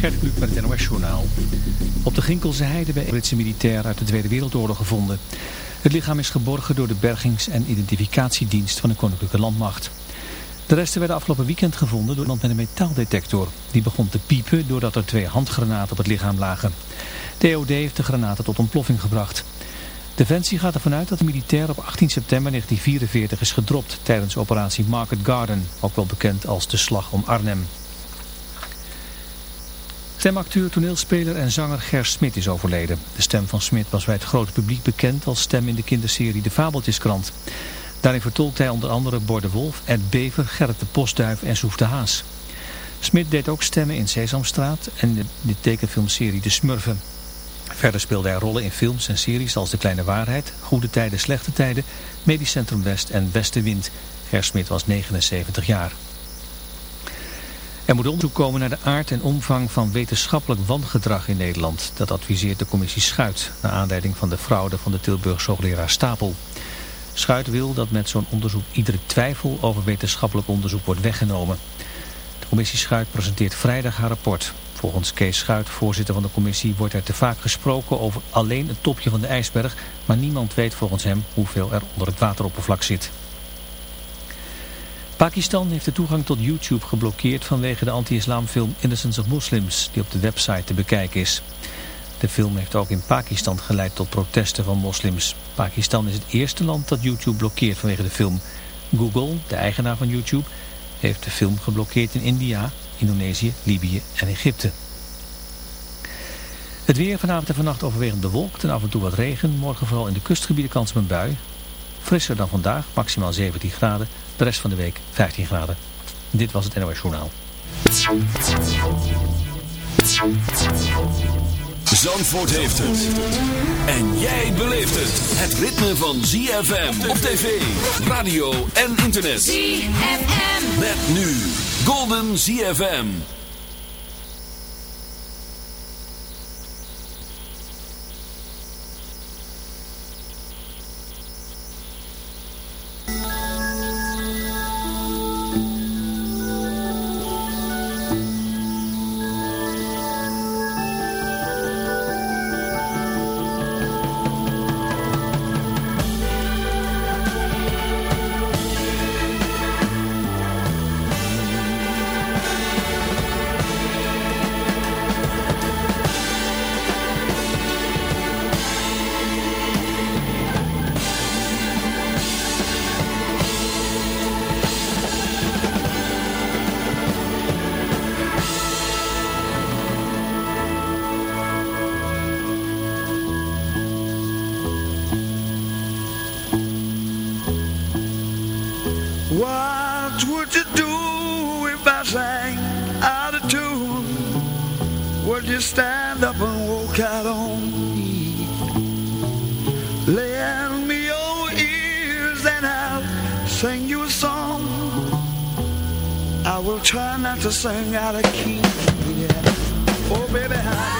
Gert Kluk met het NOS Journaal. Op de Ginkelse heide bij Britse militair uit de Tweede Wereldoorlog gevonden. Het lichaam is geborgen door de bergings- en identificatiedienst van de Koninklijke Landmacht. De resten werden afgelopen weekend gevonden door iemand met een metaaldetector. Die begon te piepen doordat er twee handgranaten op het lichaam lagen. De EOD heeft de granaten tot ontploffing gebracht. Defensie gaat ervan uit dat de militair op 18 september 1944 is gedropt tijdens operatie Market Garden, ook wel bekend als de Slag om Arnhem. Stemacteur, toneelspeler en zanger Ger Smit is overleden. De stem van Smit was bij het grote publiek bekend als stem in de kinderserie De Fabeltjeskrant. Daarin vertolkt hij onder andere Bor de Wolf, Ed Bever, Gerrit de Postduif en Soef de Haas. Smit deed ook stemmen in Sesamstraat en de tekenfilmserie De Smurfen. Verder speelde hij rollen in films en series als De Kleine Waarheid, Goede Tijden, Slechte Tijden, Medisch Centrum West en Westenwind. Ger Smit was 79 jaar. Er moet onderzoek komen naar de aard en omvang van wetenschappelijk wangedrag in Nederland. Dat adviseert de commissie Schuit, naar aanleiding van de fraude van de Tilburgse hoogleraar Stapel. Schuit wil dat met zo'n onderzoek iedere twijfel over wetenschappelijk onderzoek wordt weggenomen. De commissie Schuit presenteert vrijdag haar rapport. Volgens Kees Schuit, voorzitter van de commissie, wordt er te vaak gesproken over alleen het topje van de ijsberg, maar niemand weet volgens hem hoeveel er onder het wateroppervlak zit. Pakistan heeft de toegang tot YouTube geblokkeerd vanwege de anti-islamfilm Innocence of Muslims, die op de website te bekijken is. De film heeft ook in Pakistan geleid tot protesten van moslims. Pakistan is het eerste land dat YouTube blokkeert vanwege de film. Google, de eigenaar van YouTube, heeft de film geblokkeerd in India, Indonesië, Libië en Egypte. Het weer vanavond en vannacht overwegend bewolkt en af en toe wat regen. Morgen vooral in de kustgebieden kans op een bui. Frisser dan vandaag, maximaal 17 graden. De rest van de week 15 graden. Dit was het NOS Journaal. Zandvoort heeft het. En jij beleeft het. Het ritme van ZFM op tv, radio en internet. ZFM. Met nu Golden ZFM. Try not to sing out of key. Yeah. Oh, baby, I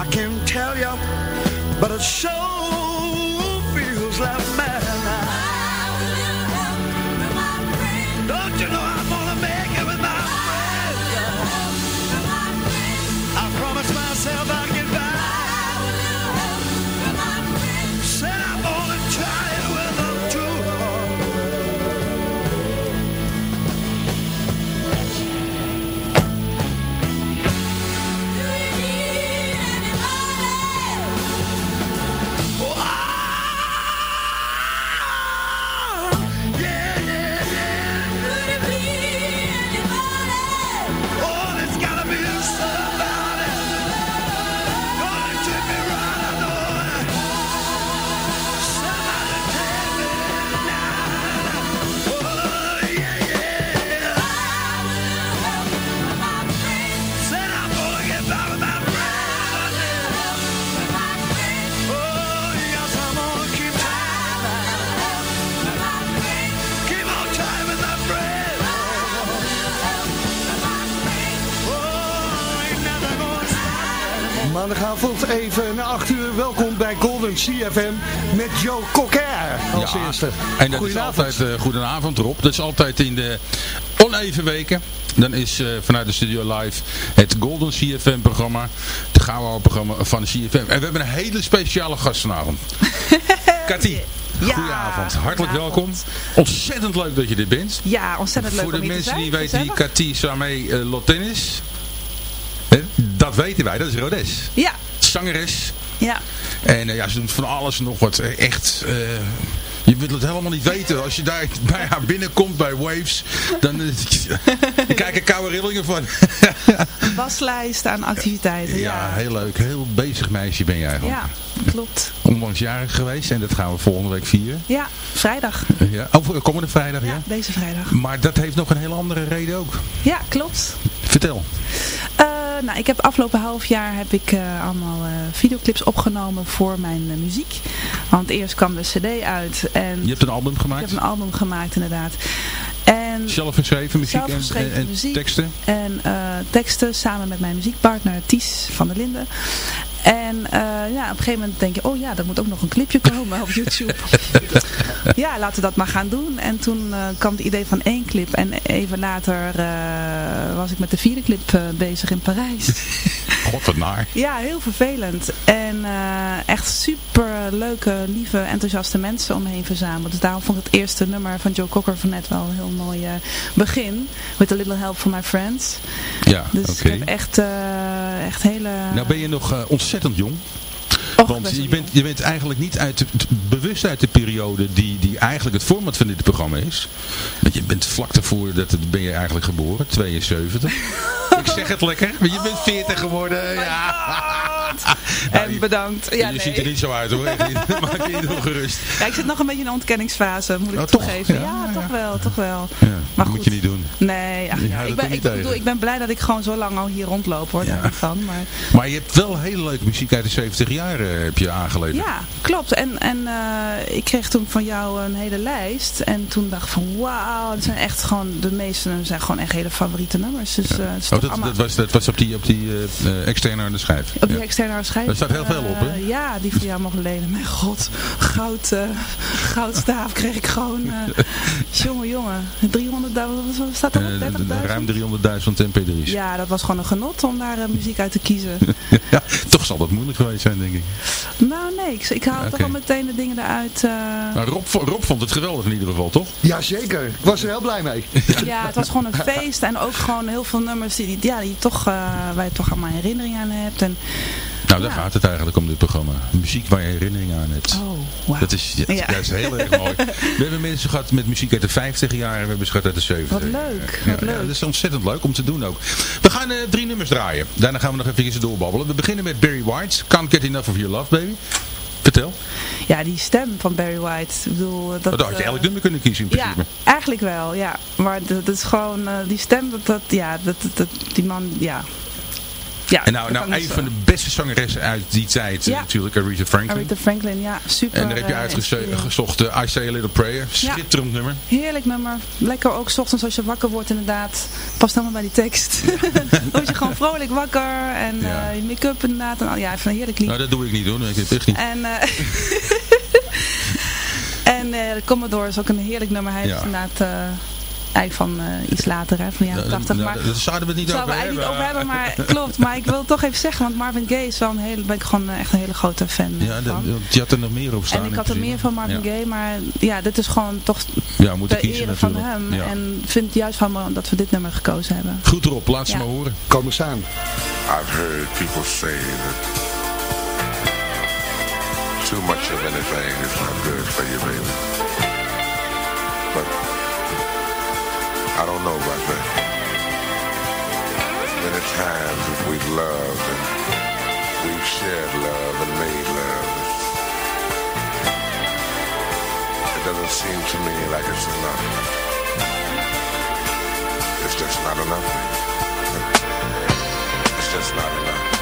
I can't tell you, but it sure feels like madness. Maandagavond even na 8 uur. Welkom bij Golden CFM met Joe Cocker als Ja, eerste. En dat is Goedenavond. altijd uh, goedenavond Rob. Dat is altijd in de oneven weken. Dan is eh, vanuit de studio live het Golden CFM programma. Het gouden programma van de CFM. En we hebben een hele speciale gast vanavond. Cathy. Ja, Goedenavond, hartelijk goedenavond. welkom. Ontzettend leuk dat je er bent. Ja, ontzettend leuk Voor de om hier te mensen zijn. die weten. Cathy Samé uh, Lotin is. Dat weten wij, dat is Rodes. Ja, Zangeres. ja. En eh, ja, ze doet van alles en nog wat. Eh, Echt, eh, je wilt het helemaal niet weten. Als je daar bij haar binnenkomt bij Waves, dan je kijken koude rillingen van. Een waslijst aan activiteiten. ja, Ja, heel leuk. Heel bezig meisje ben je eigenlijk. ja klopt. Onlangs jarig geweest en dat gaan we volgende week vieren. Ja, vrijdag. Ja. Oh, voor- komende vrijdag, ja. Ja, deze vrijdag. Maar dat heeft nog een heel andere reden ook. Ja, klopt. Vertel. Eh, nou, ik heb afgelopen half jaar heb ik eh, allemaal eh, videoclips opgenomen voor mijn muziek. Want eerst kwam de cd uit en Je hebt een album ik gemaakt. heb een album gemaakt inderdaad. En Zelf geschreven muziek Zelf en- geschreven en, en muziek. teksten. En teksten samen met mijn muziekpartner Ties van der Linden. En eh, ja, op een gegeven moment denk je, oh ja, er moet ook nog een clipje komen op YouTube. ja, laten we dat maar gaan doen. En toen eh, kwam het idee van één clip. En even later eh, was ik met de vierde clip bezig in Parijs. God, wat naar. ja, heel vervelend. En echt super leuke, lieve, enthousiaste mensen om me heen verzameld. Dus daarom vond ik het eerste nummer van Joe Cocker van net wel een heel mooi begin. With a little help from my friends. Ja, Dus ik heb echt, echt hele... Nou ben je nog eh, ontzettend jong. Och, Want je bent, je bent eigenlijk niet uit bewust uit de periode die, die eigenlijk het format van dit programma is. Want je bent vlak daarvoor, dat het- ben je eigenlijk geboren, 72. Ik zeg het lekker, maar je bent 40 geworden. Ja. Nou, En bedankt. Ja, je nee. ziet er niet zo uit hoor, maak je niet ongerust. ja, ik zit nog een beetje in een ontkenningsfase, moet ik Oh, toch? toegeven. Ja, Ja, toch wel, toch wel. Ja, Maar dat moet je niet doen. Nee, ik, ben, ik, bedoel, ik ben blij dat ik gewoon zo lang al hier rondloop hoor, van. Maar Maar je hebt wel hele leuke muziek uit de 70 jaar heb je aangeleverd. Ja, klopt. En, en eh, ik kreeg toen van jou een hele lijst. En toen dacht ik van wauw, het zijn echt gewoon, de meeste zijn gewoon echt hele favoriete nummers. Dus, Oh, toch dat, was, dat was op die, op die eh, eh, externe aan de schijf. Op die Ja. externe harde schijf. Daar staat heel veel op, hè? Eh, ja, die voor jou mogen lenen. Mijn god, goud, goudstaaf kreeg ik gewoon. jongen, jongen. 300.000, wat staat er op? 30.000? ruim 300.000 mp3's. Ja, dat was gewoon een genot om daar muziek uit te kiezen. Ja, toch zal dat moeilijk geweest zijn, denk ik. nou nee, ik, ik haal toch wel meteen de dingen eruit. Maar Rob, Rob vond het geweldig in ieder geval, toch? Jazeker, ik was er heel blij mee. Ja, het was gewoon een feest en ook gewoon heel veel nummers die, die- ja, die toch, eh, waar je toch allemaal herinnering aan hebt. En, Nou, daar Ja. gaat het eigenlijk om dit programma. Muziek waar je herinneringen aan hebt. oh, wauw. Dat is, Ja. dat is heel erg mooi. We hebben mensen gehad met muziek uit de 50 jaar en we hebben ze gehad uit de 70. Wat leuk, Ja, wat ja, leuk. dat is ontzettend leuk om te doen ook. We gaan eh, drie nummers draaien. Daarna gaan we nog even doorbabbelen. We beginnen met Barry White. Can't Get Enough of Your Love, baby. Vertel. Ja, die stem van Barry White. Ik bedoel, dat, Oh, dan had je eh, elk nummer kunnen kiezen in Ja, principe. eigenlijk wel, ja. Maar dat, dat is gewoon, eh, die stem, dat, dat, ja, dat, dat, dat- die man, ja. Ja, En nou, nou een van de beste zangeressen uit die tijd, eh, Ja. natuurlijk Aretha Franklin. Aretha Franklin, ja, super. En daar heb je eh, uitgezocht I Say a Little Prayer. Schitterend nummer. Heerlijk nummer. Lekker ook 's ochtends als je wakker wordt inderdaad. Past helemaal bij die tekst. Dan word je gewoon vrolijk wakker. En eh, je make-up inderdaad. En, ja, even een heerlijk lied. Nou, dat doe ik niet hoor. Ik heb echt niet. En, eh en eh, Commodore is ook een heerlijk nummer. Hij is inderdaad eh, eigenlijk van eh, iets later, hè, van de jaren Nou, 80. nou, maar daar zouden we het niet over zouden we hebben. eigenlijk niet over hebben, maar klopt. Maar ik wil het toch even zeggen, want Marvin Gaye is wel een hele, ben ik gewoon eh, echt een hele grote fan eh, Ja, dat, van. je had er nog meer op staan. En ik had er meer van Marvin ja. Gaye, maar ja, dit is gewoon toch Ja, we moeten ter kiezen ere van natuurlijk. hem. Ja. En vind het juist van me dat we dit nummer gekozen hebben. Goed erop, laat ze Ja. maar horen. Kom eens aan. I've heard people say that too much of anything is not good for you, baby. But I don't know about that. Many times if we've loved and we've shared love and made love, it doesn't seem to me like it's enough. It's just not enough. It's just not enough.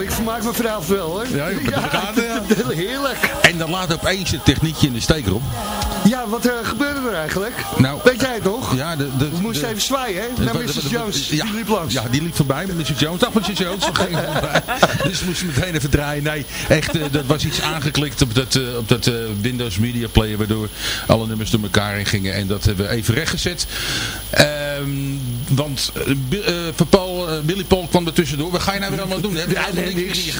Nou, ik vermaak me vanavond wel hoor. Ja, ik ben er gaten, ja. Heerlijk. En dan laat opeens het techniekje in de steek erop. Ja, wat eh, gebeurde er eigenlijk? Nou, Weet jij het nog? Ja, de, de, We moesten de- even zwaaien, hè? Naar Mrs. Jones. Ja, Die liep langs. Ja, die liep voorbij. Mrs. Jones. Dag, Mrs. Jones. Dus we moesten meteen even draaien. Nee, echt, eh, dat was iets aangeklikt op dat, eh, op dat Windows Media Player, waardoor alle nummers door elkaar in gingen. En dat hebben we even rechtgezet. Ehm, want eh, Bi- eh, eh, Billy Paul kwam er tussendoor. Wat ga je nou weer allemaal doen? Je Ja, nee, niks?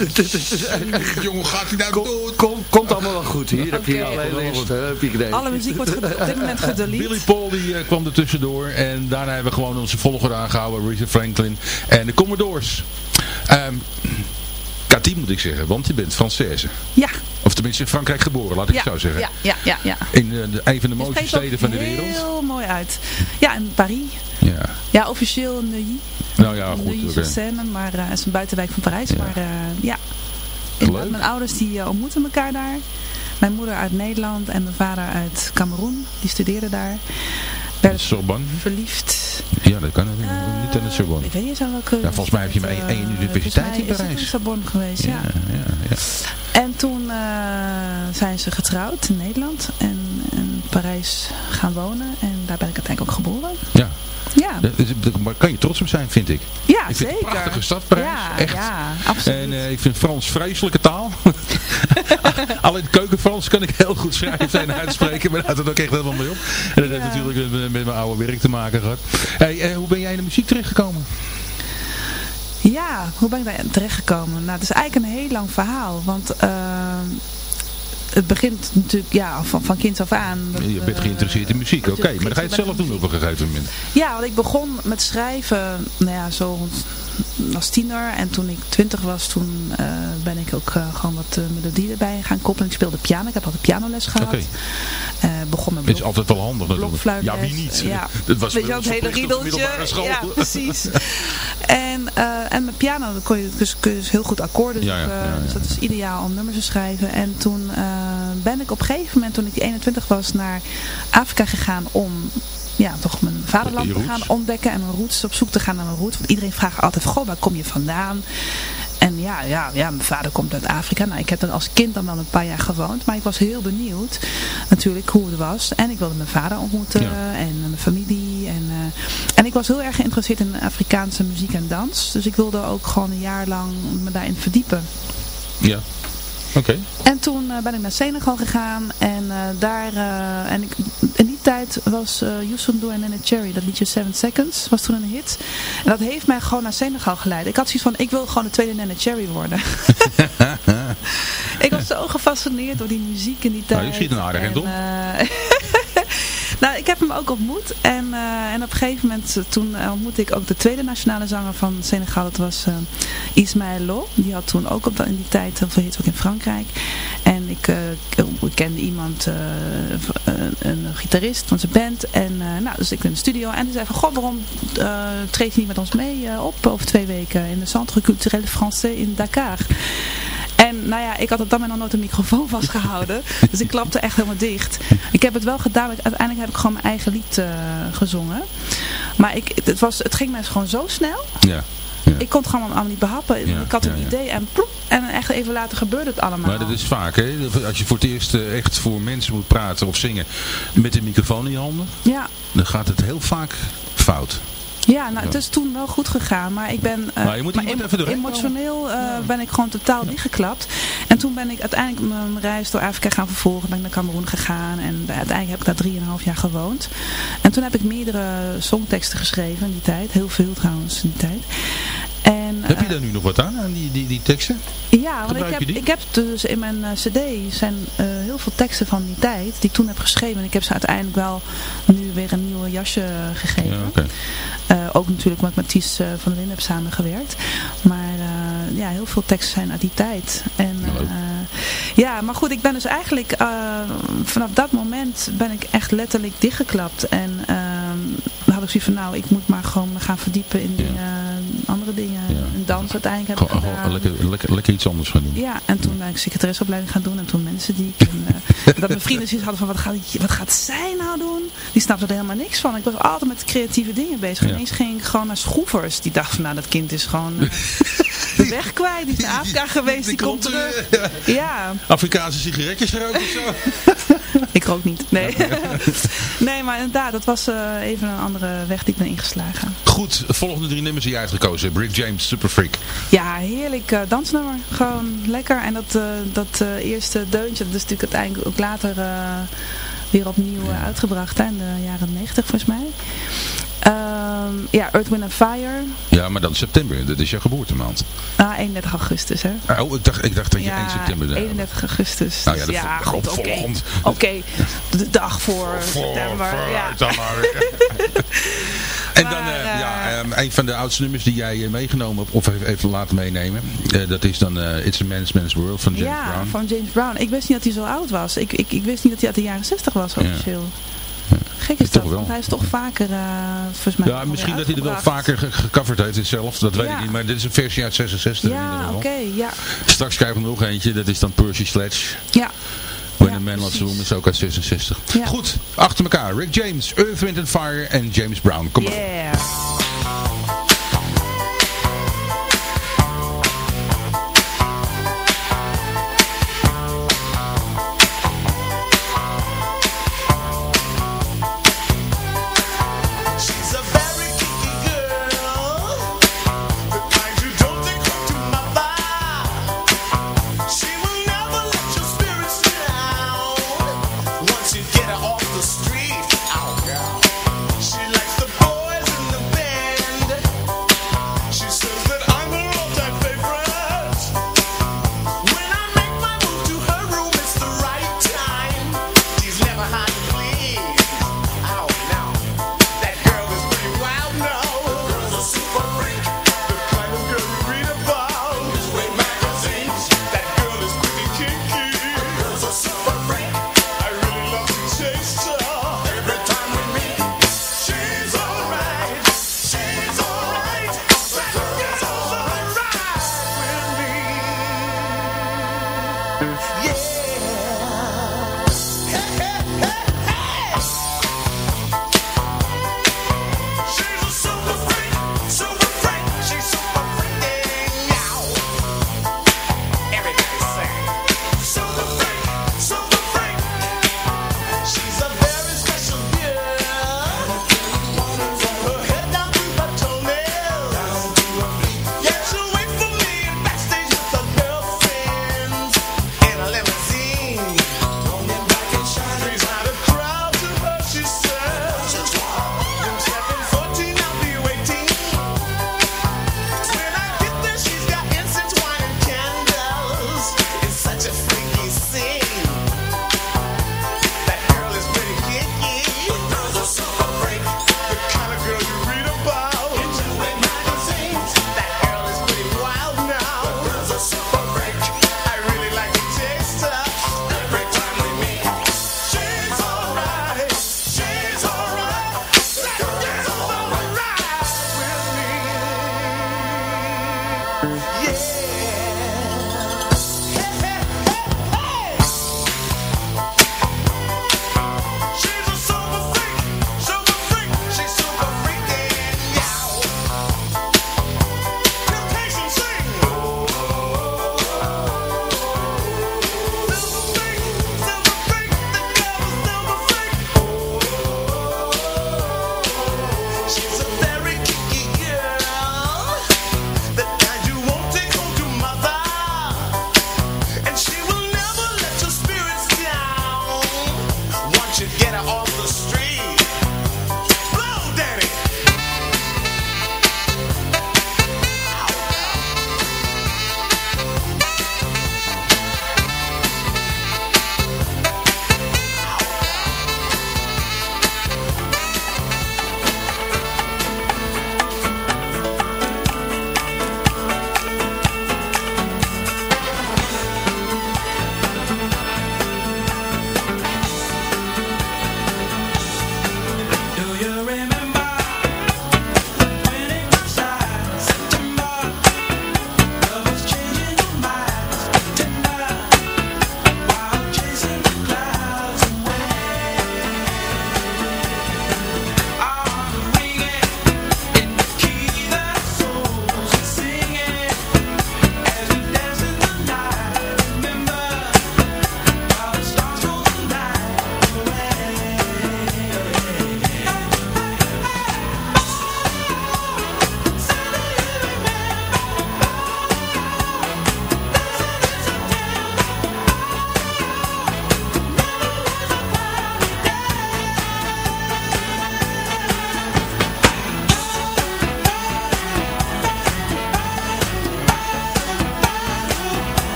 Jongen, gaat hij nou Kom, doen? kom, komt allemaal wel goed. Hier heb je Oké. alleen lijst. Heb je gedaan. Alle muziek wordt op dit moment gedelete. Billy Paul die eh, kwam er tussendoor. En daarna hebben we gewoon onze volger aangehouden. Richard Franklin en de Commodores. Ehm Cathy moet ik zeggen, want je bent Française. Ja, Of tenminste in Frankrijk geboren, laat ik ja, het zo zeggen. ja, ja, ja, ja. In eh, de, een van de mooiste steden van de wereld. heel mooi uit. Ja, in Paris. Ja. Ja, officieel Neuilly. Nou ja, goed. Neuilly sur Seine, maar eh, het is een buitenwijk van Parijs. Ja. Maar eh, ja, Leuk. mijn ouders die ontmoeten elkaar daar. Mijn moeder uit Nederland en mijn vader uit Cameroen. Die studeerden daar. Werden Sorbonne? verliefd. Ja, dat kan het. Eh, niet aan de Sorbonne. Ik weet niet eens aan welke... Ja, volgens mij heb je maar één- één eh, universiteit in is het Parijs. in Sorbonne geweest, ja. ja, ja, ja. En toen eh, zijn ze getrouwd in Nederland en in Parijs gaan wonen. En daar ben ik uiteindelijk ook geboren. ja. Ja, Daar daar kan je trots op zijn, vind ik. ja ik vind zeker. het een prachtige stad, Parijs. Ja, Echt. ja, absoluut. En eh, ik vind Frans vreselijke taal. Alleen keukenfrans kan ik heel goed schrijven en uitspreken, maar daar houdt het ook echt helemaal mee op. En dat heeft natuurlijk met, met mijn oude werk te maken gehad. Hey, eh, hoe ben jij in de muziek terechtgekomen? Ja, hoe ben ik daar terechtgekomen? Nou, het is eigenlijk een heel lang verhaal. Want ehm, het begint natuurlijk ja, van, van kind af aan. dat, Je bent eh, geïnteresseerd in muziek, oké. Maar dan ga je het zelf doen op een gegeven moment. Ja, want ik begon met schrijven, nou ja, zo rond- als tiener. En toen ik twintig was, toen eh, ben ik ook eh, gewoon wat eh, melodieën erbij gaan koppelen. Ik speelde piano, ik heb altijd pianoles gehad. Oké. Eh, begon met Het is blok, altijd wel handig natuurlijk. Ja, wie niet? Ja. Dat was Weet je wel, het hele riedeltje. Ja, precies. en, en met piano dan kon je dus, kun je dus heel goed akkoorden Ja. Dus dat is ideaal om nummers te schrijven. En toen ben ik op een gegeven moment, toen ik 21 was, naar Afrika gegaan om ja, toch mijn vaderland te gaan ontdekken. En mijn roots, op zoek te gaan naar mijn roots. Want iedereen vraagt altijd, goh, waar kom je vandaan? En ja, ja, ja, mijn vader komt uit Afrika. Nou, ik heb dan als kind dan wel een paar jaar gewoond. Maar ik was heel benieuwd natuurlijk hoe het was. En ik wilde mijn vader ontmoeten Ja. en mijn familie. En, eh, en ik was heel erg geïnteresseerd in Afrikaanse muziek en dans. Dus ik wilde ook gewoon een jaar lang me daarin verdiepen. Ja. Oké. En toen eh, ben ik naar Senegal gegaan. En eh, daar, en ik, in tijd was uh, Youssou N'Dour en Nene Cherry, dat liedje Seven Seconds, was toen een hit. En dat heeft mij gewoon naar Senegal geleid. Ik had zoiets van, ik wil gewoon de tweede Nene Cherry worden. ik was zo gefascineerd door die muziek in die tijd. Nou, je schiet een aardig op. nou, ik heb hem ook ontmoet. En, eh, en op een gegeven moment, eh, toen eh, ontmoette ik ook de tweede nationale zanger van Senegal. Dat was eh, Ismaël Lo. Die had toen ook op, in die tijd heel veel hits ook in Frankrijk. En ik, kende iemand, eh, een, gitarist van zijn band. En nou, dus ik in de studio. En die zei van, goh, waarom uh, treed je niet met ons mee uh, op over twee weken in de Centre Culturel Français in Dakar? En nou ja, ik had op dat moment nog nooit een microfoon vastgehouden. dus ik klapte echt helemaal dicht. Ik heb het wel gedaan. Uiteindelijk heb ik gewoon mijn eigen lied uh, gezongen. Maar ik, het, was, het ging mij gewoon zo snel. Ja. Ja. Ik kon het gewoon allemaal niet behappen. Ja, ik had een ja, idee en ploep. En echt even later gebeurde het allemaal. Maar dat is vaak, hè? Als je voor het eerst eh, echt voor mensen moet praten of zingen met een microfoon in je handen, Ja. dan gaat het heel vaak fout. Ja, nou, het is toen wel goed gegaan, maar ik ben uh, Maar je moet- je moet even doorheen emotioneel uh, ben ik gewoon totaal dichtgeklapt. En toen ben ik uiteindelijk mijn reis door Afrika gaan vervolgen, ben ik naar Cameroen gegaan en uiteindelijk heb ik daar drieënhalf jaar gewoond. En toen heb ik meerdere songteksten geschreven in die tijd, heel veel trouwens in die tijd. En, Heb je uh, daar nu nog wat aan, aan die, die, die teksten? Ja, want ik heb, ik heb dus in mijn uh, cd zijn uh, heel veel teksten van die tijd die ik toen heb geschreven. En ik heb ze uiteindelijk wel nu weer een nieuwe jasje gegeven. Ja, ook natuurlijk omdat ik met Ties van der Linden heb samengewerkt. Maar ja, heel veel teksten zijn uit die tijd. En, ja, maar goed, ik ben dus eigenlijk vanaf dat moment ben ik echt letterlijk dichtgeklapt. En ik zoiets van, nou, ik moet maar gewoon gaan verdiepen in die, andere dingen. In dans uiteindelijk heb ik gedaan. lekker, lekker, lekker iets anders gaan doen. Ja, en toen ben ik secretaresseopleiding gaan doen. En toen mensen die ik... En, uh, dat mijn vrienden zoiets hadden van, wat gaat, wat gaat zij nou doen? Die snapten er helemaal niks van. Ik was altijd met creatieve dingen bezig. Ja. Ineens ging ik gewoon naar schroevers. Die dachten van, nou, dat kind is gewoon... Uh, de weg kwijt. Die is naar Afrika geweest, die, komt er, terug. eh, Ja, Afrikaanse sigaretjes gerookt of zo. ik rook niet. Nee. nee, maar inderdaad, dat was eh, even een andere weg die ik ben ingeslagen. Goed, de volgende drie nummers die je uitgekozen. Rick James, Super Freak. Ja, heerlijk eh, dansnummer. Gewoon lekker. En dat, eh, dat eh, eerste deuntje, dat is natuurlijk uiteindelijk ook later eh, weer opnieuw eh, uitgebracht. Hè, in de jaren 90 volgens mij. Ehm, ja, Earth, Wind Fire. Ja, maar dan september. Dat is je geboortemaand. Ah, 31 augustus, hè? Oh, ik dacht, ik dacht dat je ja, 1 september... de- 31 augustus. Nou ja, dat ja, oké. opvolgend. Oké, de dag voor, Voor- september. voor- ja. maar. en dan eh, eh, ja, ehm, een van de oudste nummers die jij eh, meegenomen hebt, of even, even laten meenemen. dat is dan It's a Man's Man's World van James ja, Brown. van James Brown. Ik wist niet dat hij zo oud was. Ik, ik, ik wist niet dat hij uit de jaren 60 was officieel. Gek is dat, want hij is toch vaker, eh volgens mij... Ja, misschien dat hij er wel vaker ge- gecoverd heeft zelf, dat weet Ja. ik niet. Maar dit is een versie uit 66 in ieder Ja, geval. oké, ja. Straks krijgen we nog eentje, dat is dan Percy Sledge. Ja, When Ja, Man precies. Woman is ook uit 66. Ja. Goed, achter elkaar. Rick James, Earth, Wind and Fire en James Brown. Kom maar. yeah.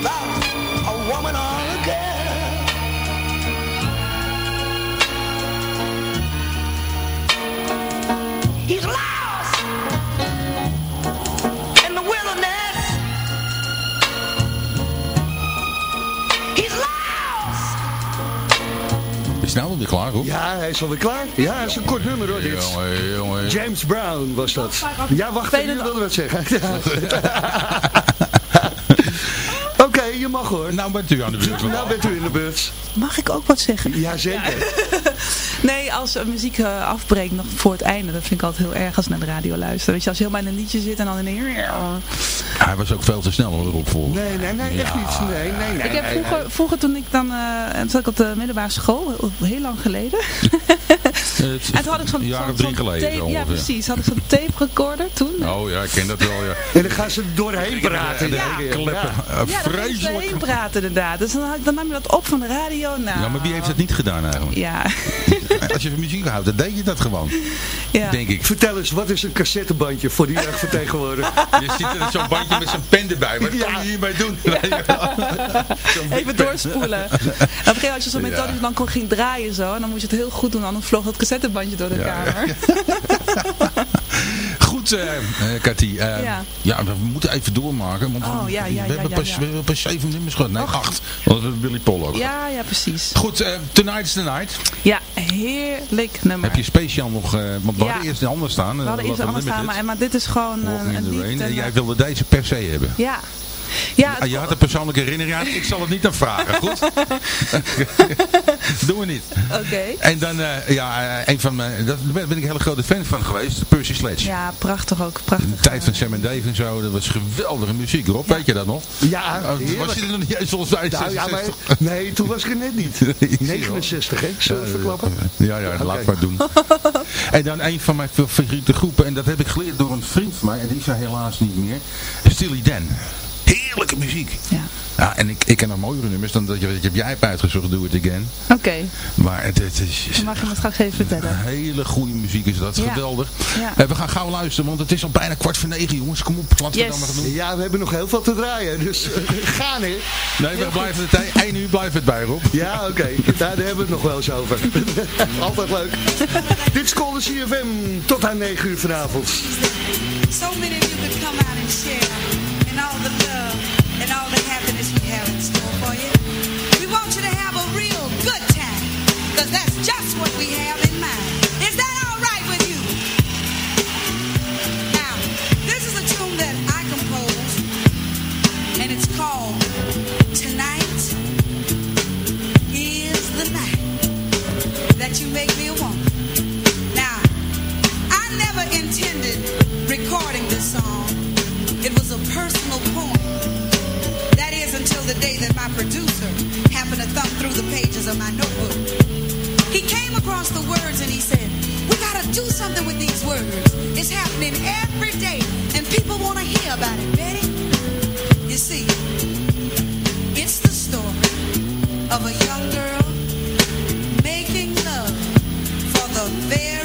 Without a woman or a girl. He's lost in the wilderness. He's lost. Is nou alweer klaar, hoor? Ja, hij is alweer klaar. Ja, het is een kort nummer hoor dit. Jongen, jongen. James Brown was dat. Ja, wacht, we- wilde wat zeggen. Mag hoor. Nou bent u aan de beurt. Nou bent u in de beurt. Mag ik ook wat zeggen? Jazeker. Nee, als uh, muziek uh, afbreekt nog voor het einde, dat vind ik altijd heel erg als naar de radio luister. Weet je, als je helemaal in een liedje zit en dan in een... Hij was ook veel te snel hoor, erop voor. Nee, nee, nee, echt niet. Nee, nee, nee. ik heb vroeger, vroeger toen ik dan, uh, toen zat ik op de middelbare school, heel lang geleden. Het, en toen had ik zo'n of drie geleden. tape, Ja, precies. Had ik zo'n tape recorder toen. Oh ja, ik ken dat wel, ja. En dan gaan ze er doorheen praten. Ja, Ja, kleppen. ja. Eh, Ja, dan ging ze Vreselijk. heen praten inderdaad. Dus dan, dan nam je dat op van de radio. Nou, Ja, maar wie heeft dat niet gedaan eigenlijk? Ja, Als je van muziek houdt, dan deed je dat gewoon. ja. Denk ik. Vertel eens, wat is een cassettebandje voor die jeugd van tegenwoordig? Je ziet er zo'n bandje met zo'n pen erbij. Wat Ja. kan je hiermee doen? Even doorspoelen. Op een gegeven moment had je zo'n Ja. methode die dan kon ging draaien zo. En dan moest je het heel goed doen, anders vloog dat cassettebandje door de Ja. kamer. Goed, eh eh, Cathy. eh, Ja. ja, we moeten even doormaken. Want Oh, we, ja, ja, we, ja, hebben pas, we hebben pas zeven nummers gehad. Nee, acht. Want is Billy Paul ook. Ja, ja, precies. Goed, eh, Tonight is the Night. Ja, heerlijk nummer. Heb je speciaal nog... want we hadden eerst een ander staan. We hadden eerst een ander staan, maar, maar dit is gewoon een en, jij wilde deze per se hebben. Ja. Ja, Ah, je had een persoonlijke herinnering aan. Ik zal het niet aan vragen, goed? Doen we niet. oké. En dan, eh, ja, eh, een van mijn, daar ben ik een hele grote fan van geweest. Percy Sledge. Ja, prachtig ook. Prachtig. De tijd van Sam en Dave en zo, dat was geweldige muziek, Rob. Weet je dat nog? Ja, Oh, was je er nog niet eens volgens mij? Nou, ja, maar, 66? nee, toen was ik er net niet. 69, hè? Zullen we verklappen? Ja, ja, laat Oké. maar doen. en dan een van mijn favoriete groepen, en dat heb ik geleerd door een vriend van mij, en die is er helaas niet meer. Steely Dan. Heerlijke muziek. Ja. Ja, en ik, ik ken nog mooiere nummers dan dat je, dat je- jij hebt uitgezocht, Do It Again. Oké, Maar het, het is, dan mag je me straks even vertellen. hele goede muziek is dat, Ja. geweldig. Ja. Eh, we gaan gauw luisteren, want het is al bijna kwart voor negen, jongens. Kom op, laten we dan maar doen. Ja, we hebben nog heel veel te draaien, dus eh, gaan hè. Nee, we blijven het tijd. Eén uur blijft het bij, Rob. Ja, oké. Daar, daar hebben we het nog wel eens over. Altijd leuk. Dit is Colde CFM. Tot aan 9 uur vanavond. So many of you could come out and share in all the love and all the happiness we have in store for you. We want you to have a real good that's just what we have in mind. Is that all right with you? Now, this is a tune that I composed, and it's called Tonight is the Night That You Make Me a Woman. Now, I never intended recording this song. Personal poem. That is until the day that my producer happened to thumb through the pages of my notebook. He came across the words and he said, we gotta do something with these words. It's happening every day and people want to hear about it. Ready? You see, it's the story of a young girl making love for the very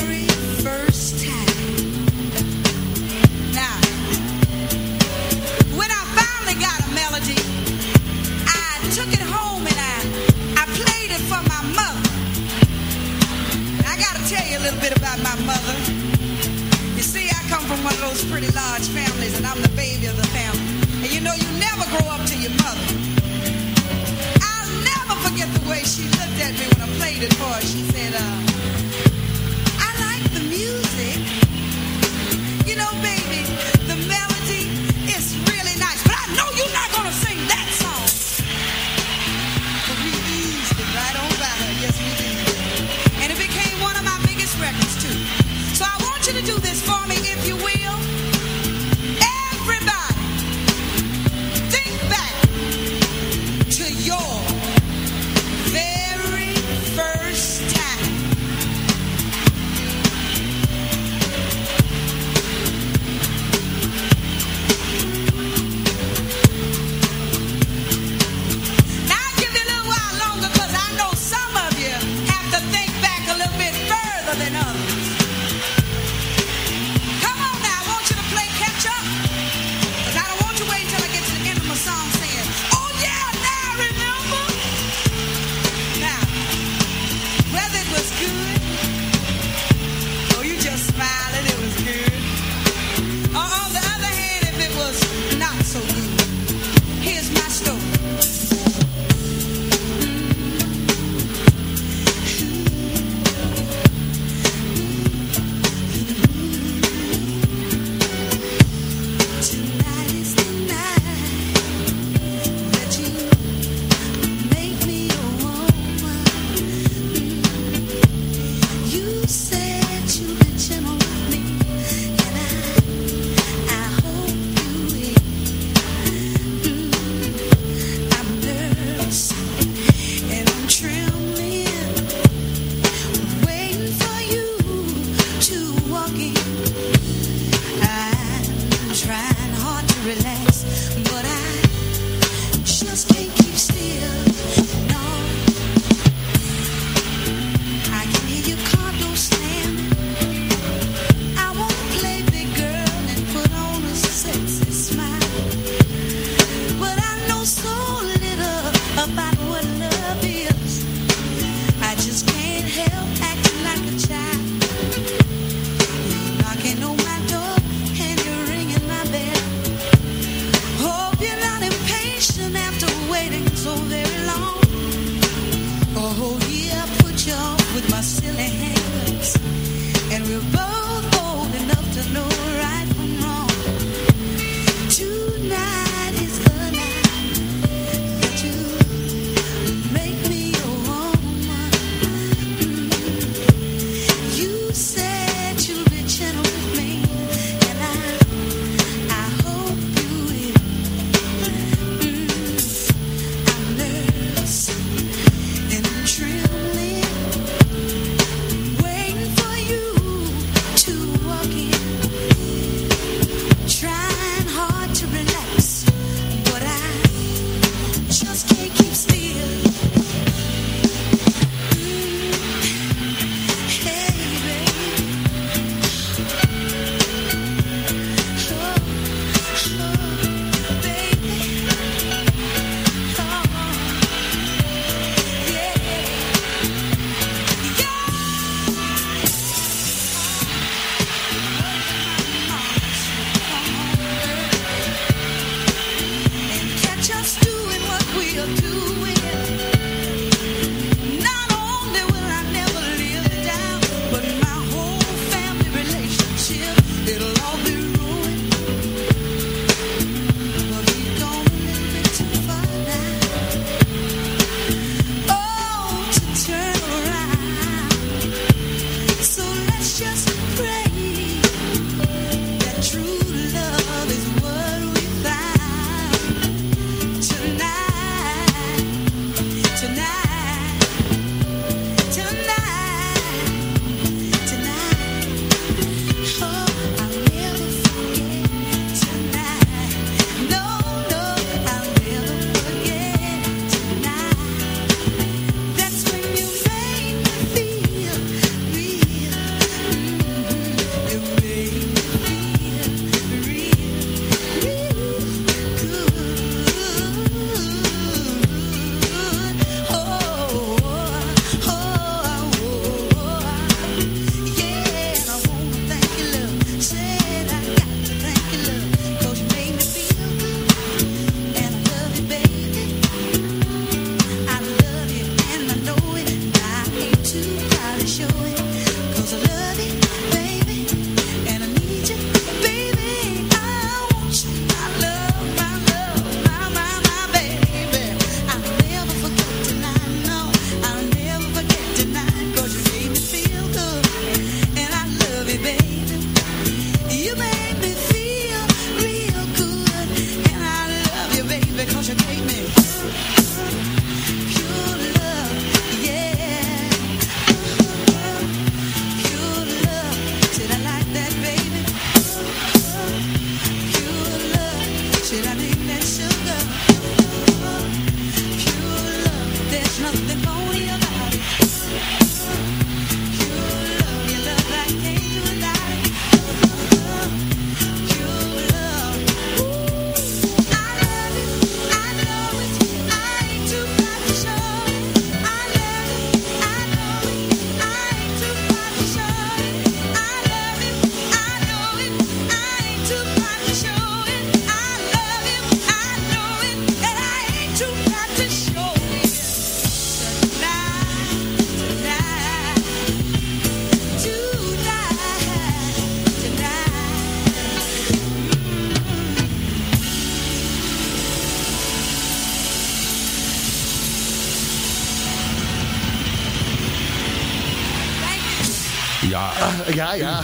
Ja, Ja,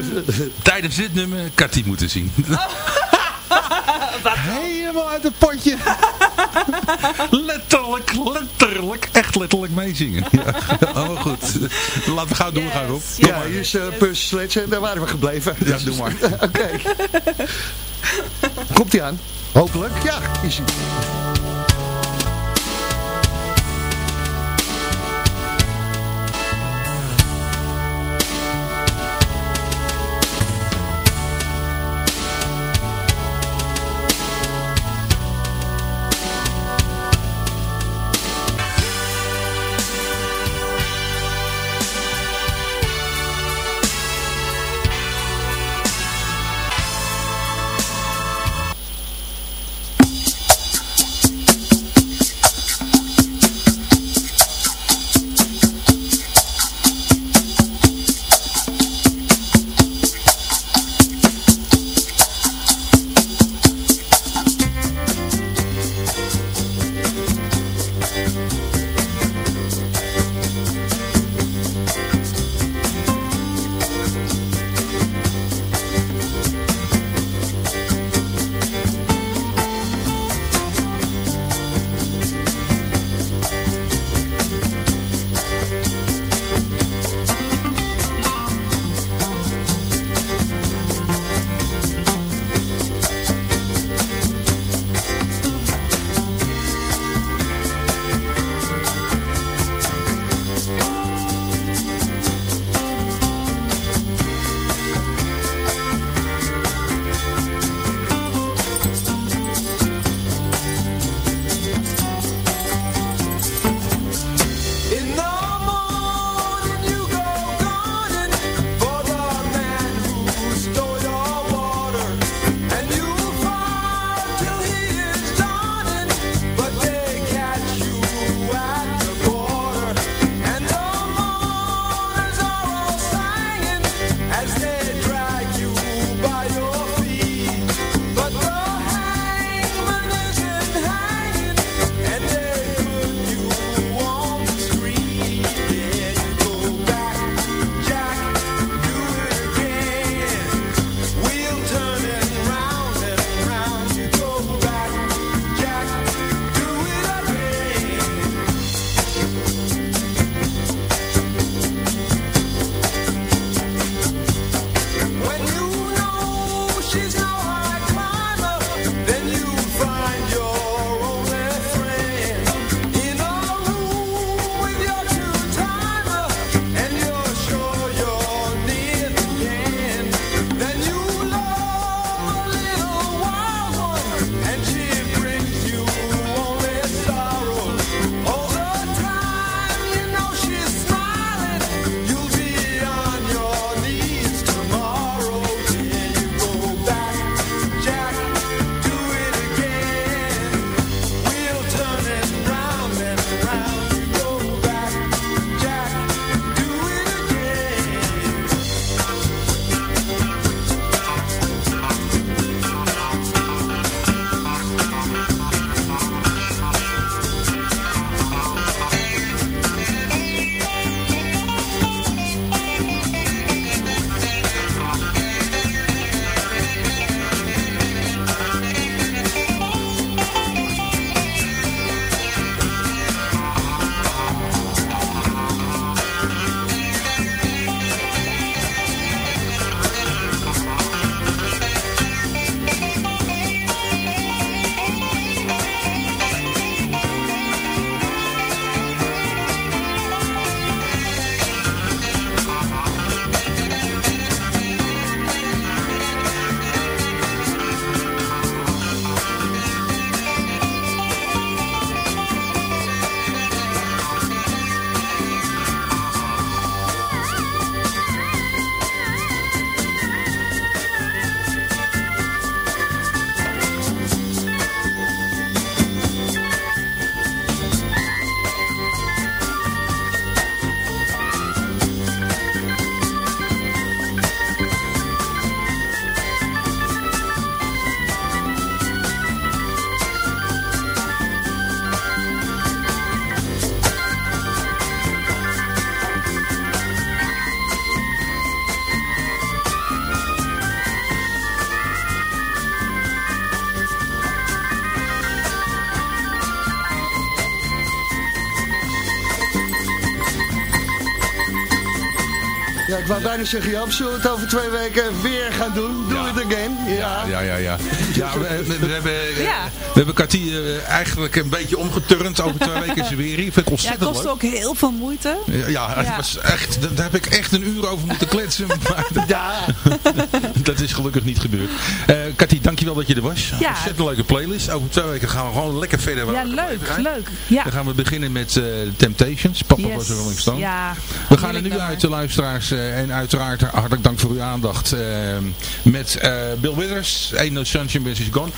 tijdens dit nummer Cathy moeten zien. Helemaal uit het potje. letterlijk, letterlijk, echt letterlijk meezingen. Ja. Oh, goed. Laten we gauw doorgaan, Rob. Ja, maar. hier is uh, Pus Sledge en daar waren we gebleven. Ja, doe maar. Oké. Komt hij aan? Hopelijk. Ja, is hij. Ik wou bijna zeggen, Jan, zullen we het over twee weken weer gaan doen? Doe het again. Ja. Ja, ja, ja. ja we, we- we hebben, eh, Ja. we hebben Katie eh, eigenlijk een beetje omgeturnd over twee weken is ze weer hier. Vind ik Ja, het ontzettend kost leuk. ook heel veel moeite. Ja, ja, het Ja. Was echt, daar daar heb ik echt een uur over moeten kletsen. Maar Ja, dat is gelukkig niet gebeurd. Eh Katie, dankjewel dat je er was. Ja. Ontzettend leuke playlist. Over twee weken gaan we gewoon lekker verder. Ja, leuk, leuk. Ja. Dan gaan we beginnen met eh, Temptations. Papa Yes. was een Rolling Stone. Ja, We gaan er nu uit, de luisteraars. eh, en uiteraard hartelijk dank voor uw aandacht. met Bill Withers. Ain't No Sunshine She's Gone.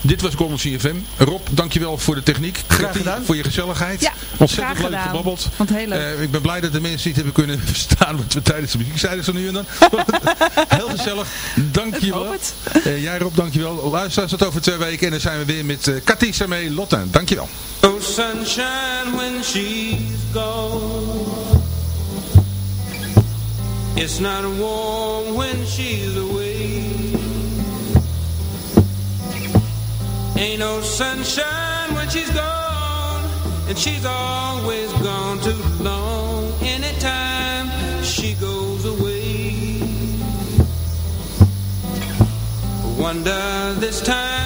Dit was Golden CFM. Rob, dankjewel voor de techniek. Graag gedaan. Voor je gezelligheid. Ja, Ontzettend leuk gedaan. gebabbeld. Heel leuk. Eh, ik ben blij dat de mensen niet hebben kunnen verstaan wat we tijdens de muziek zeiden zo nu en dan. Heel gezellig. Dankjewel. Ik hoop het. Eh, jij Rob, dankjewel. Luisteraars tot over twee weken. En dan zijn we weer met uh, Katie Samee Lotte. Dankjewel. Oh, sunshine when she's gone. It's not warm when she's away. Ain't no sunshine when she's gone. And she's always gone too long. Anytime she goes away. Wonder this time